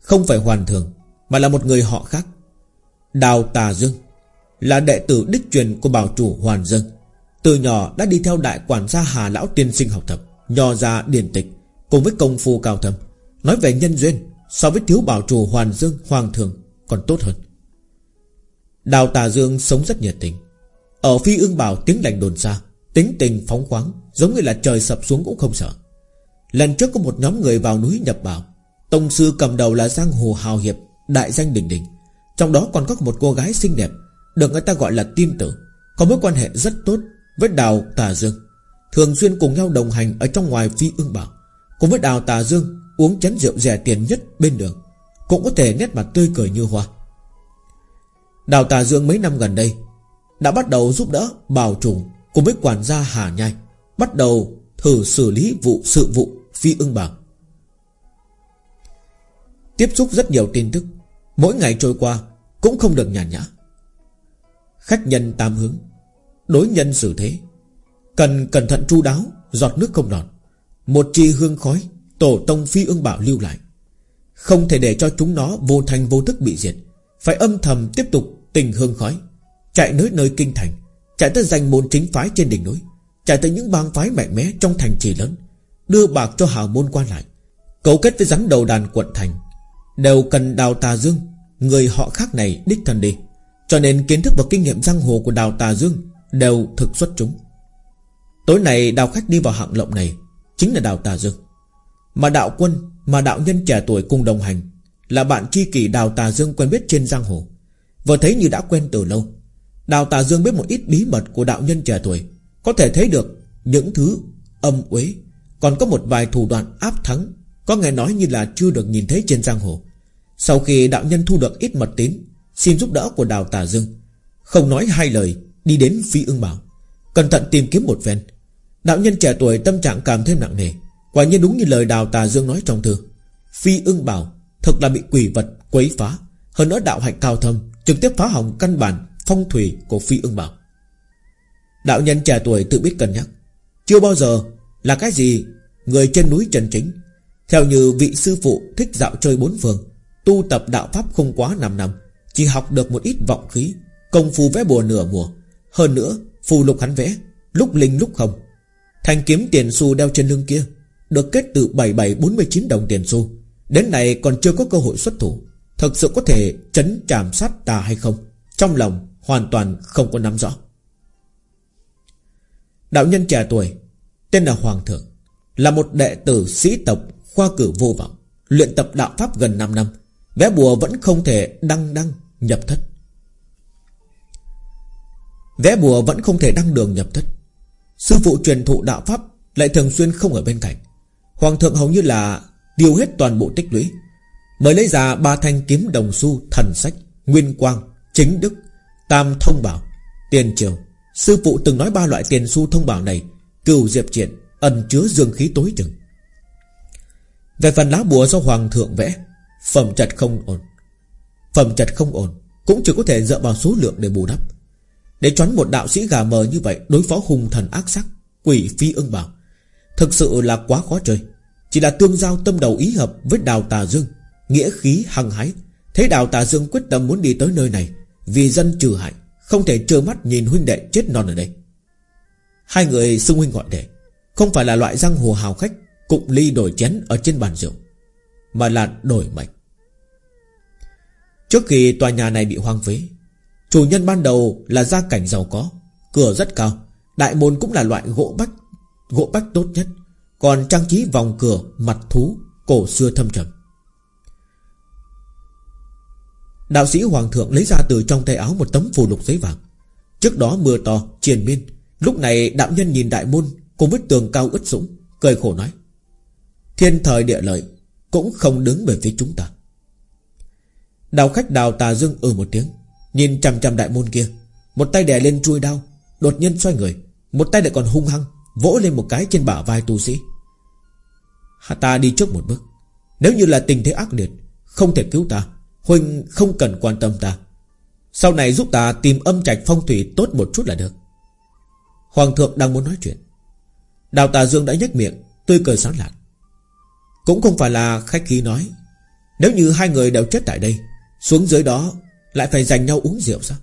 S1: Không phải hoàn thường, Mà là một người họ khác, Đào Tà Dương, Là đệ tử đích truyền của bảo chủ Hoàn Dương. Từ nhỏ đã đi theo đại quản gia Hà Lão Tiên sinh học tập, Nho ra điển tịch, Cùng với công phu cao thâm. Nói về nhân duyên, So với thiếu bảo chủ Hoàn Dương Hoàng Thường, còn tốt hơn. Đào Tà Dương sống rất nhiệt tình. Ở phi ương bảo, tiếng lành đồn xa, Tính tình phóng khoáng, Giống như là trời sập xuống cũng không sợ. Lần trước có một nhóm người vào núi nhập bảo. Tông sư cầm đầu là Giang Hồ Hào Hiệp, Đại danh đỉnh đỉnh Trong đó còn có một cô gái xinh đẹp, Được người ta gọi là tiên tử, Có mối quan hệ rất tốt với Đào Tà Dương. Thường xuyên cùng nhau đồng hành Ở trong ngoài phi ương bảo Cùng với Đào Tà Dương, uống chén rượu rẻ tiền nhất bên đường, Cũng có thể nét mặt tươi cười như hoa. Đào Tà Dương mấy năm gần đây, Đã bắt đầu giúp đỡ bảo chủ Cùng với quản gia Hà Nhai, Bắt đầu thử xử lý vụ sự vụ Phi ưng bảo Tiếp xúc rất nhiều tin tức, Mỗi ngày trôi qua Cũng không được nhàn nhã. Khách nhân tam hướng Đối nhân xử thế. Cần cẩn thận chu đáo, Giọt nước không lọt. Một chi hương khói, Tổ tông phi ương bảo lưu lại. Không thể để cho chúng nó vô thành vô thức bị diệt. Phải âm thầm tiếp tục tình hương khói. Chạy nơi nơi kinh thành, Chạy tới danh môn chính phái trên đỉnh núi, Chạy tới những bang phái mạnh mẽ trong thành trì lớn, Đưa bạc cho hào môn quan lại, Cấu kết với rắn đầu đàn quận thành. Đều cần đào tà dương, Người họ khác này đích thân đi. Cho nên kiến thức và kinh nghiệm giang hồ của đào tà dương Đều thực xuất chúng. Tối nay đào khách đi vào hạng lộng này Chính là đào tà dương. Mà đạo quân, Mà đạo nhân trẻ tuổi cùng đồng hành Là bạn tri kỷ đào tà dương quen biết trên giang hồ. Vừa thấy như đã quen từ lâu, Đào tà dương biết một ít bí mật của đạo nhân trẻ tuổi, Có thể thấy được Những thứ âm uế. Còn có một vài thủ đoạn áp thắng, Có nghe nói như là chưa được nhìn thấy trên giang hồ. Sau khi đạo nhân thu được ít mật tín, Xin giúp đỡ của đào tà dương, Không nói hai lời Đi đến phi ương bảo, Cẩn thận tìm kiếm một ven Đạo nhân trẻ tuổi tâm trạng cảm thêm nặng nề, Quả nhiên đúng như lời đào tà dương nói trong thư. Phi ưng bảo, Thực là bị quỷ vật quấy phá, Hơn nữa đạo hạnh cao thâm, Trực tiếp phá hỏng căn bản phong thủy của phi ưng bảo. Đạo nhân trẻ tuổi tự biết cân nhắc, Chưa bao giờ là cái gì Người trên núi trần chính. Theo như vị sư phụ thích dạo chơi bốn phương, Tu tập đạo pháp không quá 5 năm, Chỉ học được một ít vọng khí, Công phu vẽ bùa nửa mùa hơn nữa, phù lục hắn vẽ, Lúc linh lúc không. Thanh kiếm tiền xu đeo trên lưng kia, Được kết từ 7749 đồng tiền xu. Đến nay còn chưa có cơ hội xuất thủ. Thật sự có thể chấn chạm sát ta hay không? Trong lòng hoàn toàn không có nắm rõ. Đạo nhân trẻ tuổi, Tên là Hoàng Thượng, Là một đệ tử sĩ tộc khoa cử vô vọng, Luyện tập đạo pháp gần 5 năm. Vẽ bùa vẫn không thể đăng đăng nhập thất. Vẽ bùa vẫn không thể đăng đường nhập thất. Sư phụ truyền thụ đạo pháp Lại thường xuyên không ở bên cạnh. Hoàng thượng hầu như là Điều hết toàn bộ tích lũy. Mới lấy ra ba thanh kiếm đồng xu thần sách Nguyên quang, chính đức Tam thông bảo, tiền trường. Sư phụ từng nói ba loại tiền xu thông bảo này Cửu diệp triển Ẩn chứa dương khí tối chừng. Về phần lá bùa do hoàng thượng vẽ Phẩm chặt không ổn. Phẩm chặt không ổn Cũng chỉ có thể dựa vào số lượng để bù đắp. Để choán một đạo sĩ gà mờ như vậy Đối phó hùng thần ác sắc, Quỷ phi ưng bảo Thực sự là quá khó chơi. Chỉ là tương giao tâm đầu ý hợp với đào tà dương, Nghĩa khí hăng hái. Thế đào tà dương quyết tâm muốn đi tới nơi này, Vì dân trừ hại, Không thể trơ mắt nhìn huynh đệ chết non ở đây. Hai người xưng huynh gọi đệ, Không phải là loại răng hồ hào khách Cụng ly đổi chén ở trên bàn rượu, Mà là đổi mệnh. Trước khi tòa nhà này bị hoang phế Chủ nhân ban đầu là gia cảnh giàu có Cửa rất cao Đại môn cũng là loại gỗ bách Gỗ bách tốt nhất. Còn trang trí vòng cửa Mặt thú cổ xưa thâm trầm. Đạo sĩ Hoàng thượng lấy ra từ trong tay áo Một tấm phù lục giấy vàng. Trước đó mưa to, triền miên. Lúc này đạo nhân nhìn đại môn Cùng với tường cao ướt sũng Cười khổ nói Thiên thời địa lợi Cũng không đứng về phía chúng ta. Đào khách đào tà dương ừ một tiếng. Nhìn chằm chằm đại môn kia, Một tay đè lên chuôi đao, Đột nhiên xoay người, Một tay lại còn hung hăng, Vỗ lên một cái trên bả vai tu sĩ. Hà ta đi trước một bước. Nếu như là tình thế ác liệt, Không thể cứu ta Huynh không cần quan tâm ta. Sau này giúp ta tìm âm trạch phong thủy tốt một chút là được. Hoàng thượng đang muốn nói chuyện. Đào tà dương đã nhếch miệng, Tươi cười sáng lạn. Cũng không phải là khách khí nói. Nếu như hai người đều chết tại đây, Xuống dưới đó lại phải giành nhau uống rượu sao?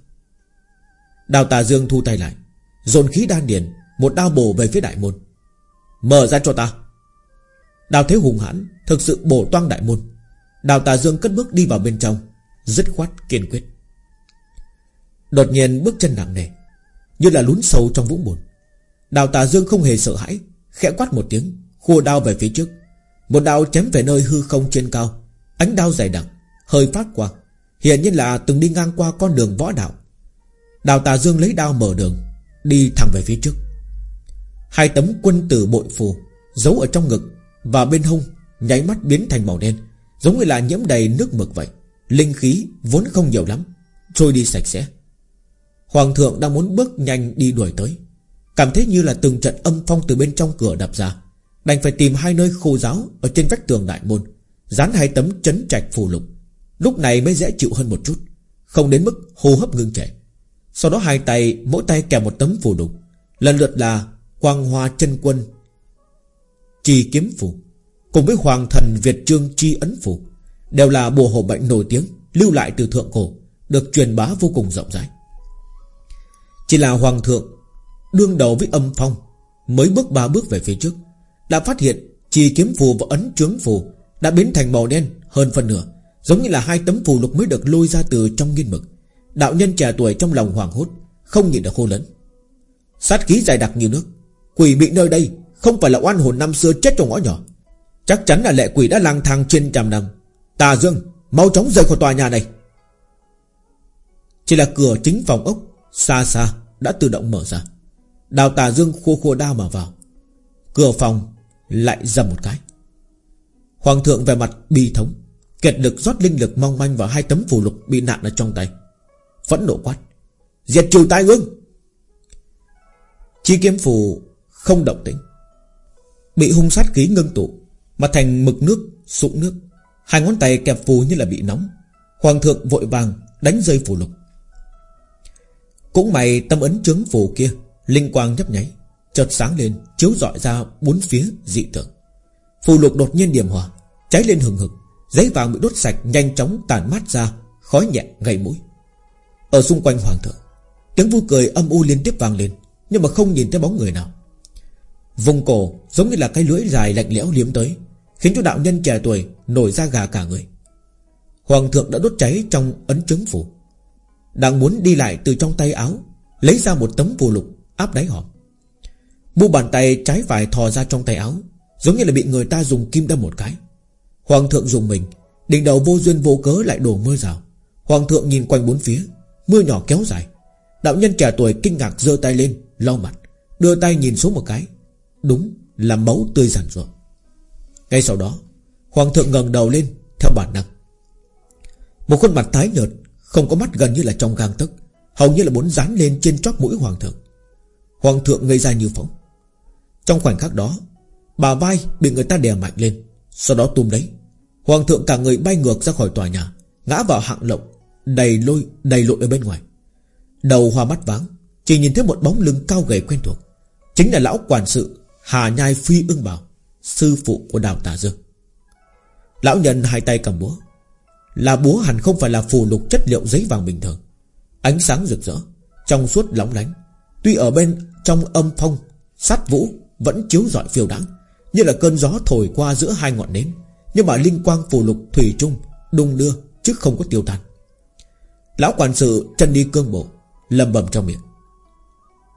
S1: Đào tà dương thu tay lại, Dồn khí đan điền, Một đao bổ về phía đại môn. Mở ra cho ta. Đào thế hùng hãn Thực sự bổ toang đại môn. Đào tà dương cất bước đi vào bên trong, Dứt khoát kiên quyết. Đột nhiên bước chân nặng nề, Như là lún sâu trong vũng bùn. Đào tà dương không hề sợ hãi, Khẽ quát một tiếng, Khua đao về phía trước. Một đao chém về nơi hư không trên cao, Ánh đao dày đặc, Hơi phát quang Hiện nhiên là từng đi ngang qua con đường võ đạo. Đào tà dương lấy đao mở đường, Đi thẳng về phía trước. Hai tấm quân tử bội phù Giấu ở trong ngực Và bên hông Nháy mắt biến thành màu đen, Giống như là nhiễm đầy nước mực vậy. Linh khí vốn không nhiều lắm, Trôi đi sạch sẽ. Hoàng thượng đang muốn bước nhanh đi đuổi tới. Cảm thấy như là từng trận âm phong từ bên trong cửa đập ra, Đành phải tìm hai nơi khô giáo Ở trên vách tường đại môn, Dán hai tấm chấn trạch phù lục. Lúc này mới dễ chịu hơn một chút Không đến mức hô hấp ngưng trệ. Sau đó hai tay mỗi tay kèm một tấm phù đục, Lần lượt là Quang Hoa chân Quân Trì Kiếm Phù. Cùng với Hoàng Thần Việt Trương Chi Ấn Phù Đều là bùa hộ bệnh nổi tiếng Lưu lại từ thượng cổ Được truyền bá vô cùng rộng rãi. Chỉ là Hoàng thượng Đương đầu với âm phong Mới bước ba bước về phía trước Đã phát hiện Trì Kiếm Phù và Ấn Trướng Phù Đã biến thành màu đen hơn phần nửa. Giống như là hai tấm phù lục mới được lôi ra từ trong nghiên mực. Đạo nhân trẻ tuổi trong lòng hoàng hốt, Không nhịn được hô lớn. Sát khí dài đặc như nước. Quỷ bị nơi đây, Không phải là oan hồn năm xưa chết trong ngõ nhỏ. Chắc chắn là lệ quỷ đã lang thang trên trăm năm. Tà Dương, Mau chóng rời khỏi tòa nhà này. Chỉ là cửa chính phòng ốc, Xa xa, đã tự động mở ra. Đào tà Dương khô khô đao mà vào. Cửa phòng lại dầm một cái. Hoàng thượng về mặt bi thống. Kiệt lực rót linh lực mong manh vào hai tấm phù lục bị nạn ở trong tay. Phẫn nộ quát. Diệt trừ tai ương. Chi kiếm phù không động tĩnh. Bị hung sát khí ngưng tụ Mà thành mực nước, sụn nước. Hai ngón tay kẹp phù như là bị nóng. Hoàng thượng vội vàng đánh rơi phù lục. Cũng mày tâm ấn trướng phù kia Linh quang nhấp nháy Chợt sáng lên chiếu rọi ra bốn phía dị tượng. Phù lục đột nhiên điểm hòa Cháy lên hừng hực. Giấy vàng bị đốt sạch nhanh chóng tàn mát ra, Khói nhẹ gây mũi. Ở xung quanh hoàng thượng, Tiếng vui cười âm u liên tiếp vang lên, Nhưng mà không nhìn thấy bóng người nào. Vùng cổ giống như là cái lưỡi dài lạnh lẽo liếm tới, Khiến cho đạo nhân trẻ tuổi Nổi ra gà cả người. Hoàng thượng đã đốt cháy trong ấn chứng phủ. Đang muốn đi lại từ trong tay áo, Lấy ra một tấm phù lục, Áp đáy hòm. Mu bàn tay trái phải thò ra trong tay áo, Giống như là bị người ta dùng kim đâm một cái. Hoàng thượng dùng mình, Đỉnh đầu vô duyên vô cớ lại đổ mưa rào. Hoàng thượng nhìn quanh bốn phía, Mưa nhỏ kéo dài. Đạo nhân trẻ tuổi kinh ngạc giơ tay lên, Lau mặt, Đưa tay nhìn xuống một cái. Đúng là máu tươi rằn rụa Ngay sau đó, Hoàng thượng ngẩng đầu lên, Theo bản năng. Một khuôn mặt tái nhợt, Không có mắt gần như là trong gang tấc, Hầu như là muốn dán lên trên chóp mũi hoàng thượng. Hoàng thượng ngây ra như phóng. Trong khoảnh khắc đó, Bà vai bị người ta đè mạnh lên sau đó tung đấy Hoàng thượng cả người bay ngược ra khỏi tòa nhà, Ngã vào hạng lộng Đầy lôi, đầy lội ở bên ngoài. Đầu hoa mắt váng, Chỉ nhìn thấy một bóng lưng cao gầy quen thuộc. Chính là lão quản sự Hà Nhai Phi ưng bảo, Sư phụ của đào tà dương. Lão nhân hai tay cầm búa. Là búa hẳn không phải là phù lục chất liệu giấy vàng bình thường. Ánh sáng rực rỡ, Trong suốt lóng lánh. Tuy ở bên trong âm phong, Sát vũ vẫn chiếu rọi phiêu đáng như là cơn gió thổi qua giữa hai ngọn nến, Nhưng mà linh quang phù lục thủy chung, Đung đưa, chứ không có tiêu tan. Lão quản sự chân đi cương bộ lầm bầm trong miệng.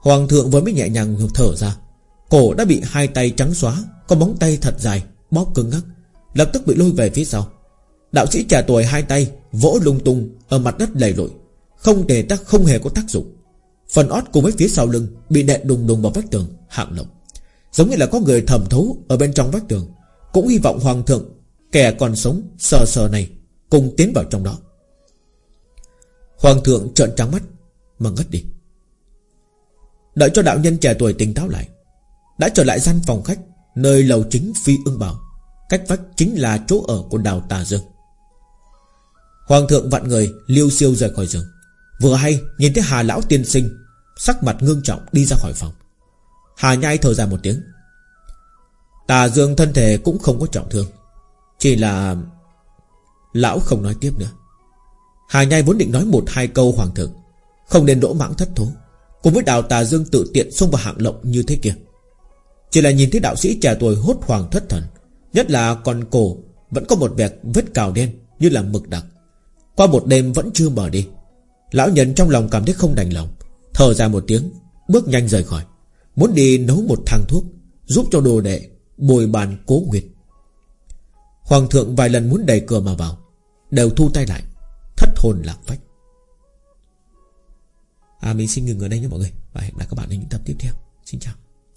S1: Hoàng thượng vừa mới nhẹ nhàng thở ra, Cổ đã bị hai tay trắng xóa, Có móng tay thật dài, Bóp cứng ngắc, Lập tức bị lôi về phía sau. Đạo sĩ trẻ tuổi hai tay Vỗ lung tung Ở mặt đất lầy lội, Không thể tác không hề có tác dụng. Phần ót cùng với phía sau lưng Bị đè đùng đùng vào vách tường Hạng lộng Giống như là có người thẩm thấu Ở bên trong vách tường. Cũng hy vọng hoàng thượng, Kẻ còn sống, sờ sờ này, Cùng tiến vào trong đó. Hoàng thượng trợn trắng mắt, Mà ngất đi. Đợi cho đạo nhân trẻ tuổi tỉnh táo lại, Đã trở lại gian phòng khách, Nơi lầu chính phi ưng bảo. Cách vách chính là chỗ ở của đào tà dương. Hoàng thượng vặn người, Liêu siêu rời khỏi giường. Vừa hay nhìn thấy Hà Lão tiên sinh, Sắc mặt ngương trọng đi ra khỏi phòng. Hà nhai thở dài một tiếng. Tà dương thân thể cũng không có trọng thương, Chỉ là Lão không nói tiếp nữa. Hà nhai vốn định nói một hai câu hoàng thượng, Không nên đỗ mãng thất thố, Cùng với đào tà dương tự tiện xông vào hạng lộng như thế kia. Chỉ là nhìn thấy đạo sĩ trẻ tuổi hốt hoàng thất thần, Nhất là con cổ Vẫn có một vẹt vết cào đen Như là mực đặc. Qua một đêm vẫn chưa mở đi, Lão nhân trong lòng cảm thấy không đành lòng, Thở ra một tiếng, Bước nhanh rời khỏi. Muốn đi nấu một thang thuốc, Giúp cho đồ đệ Bồi bàn cố nguyệt. Hoàng thượng vài lần muốn đẩy cửa mà vào, Đều thu tay lại, Thất hồn lạc phách. À mình xin ngừng ở đây nhé mọi người, Và hẹn gặp lại các bạn ở những tập tiếp theo. Xin chào.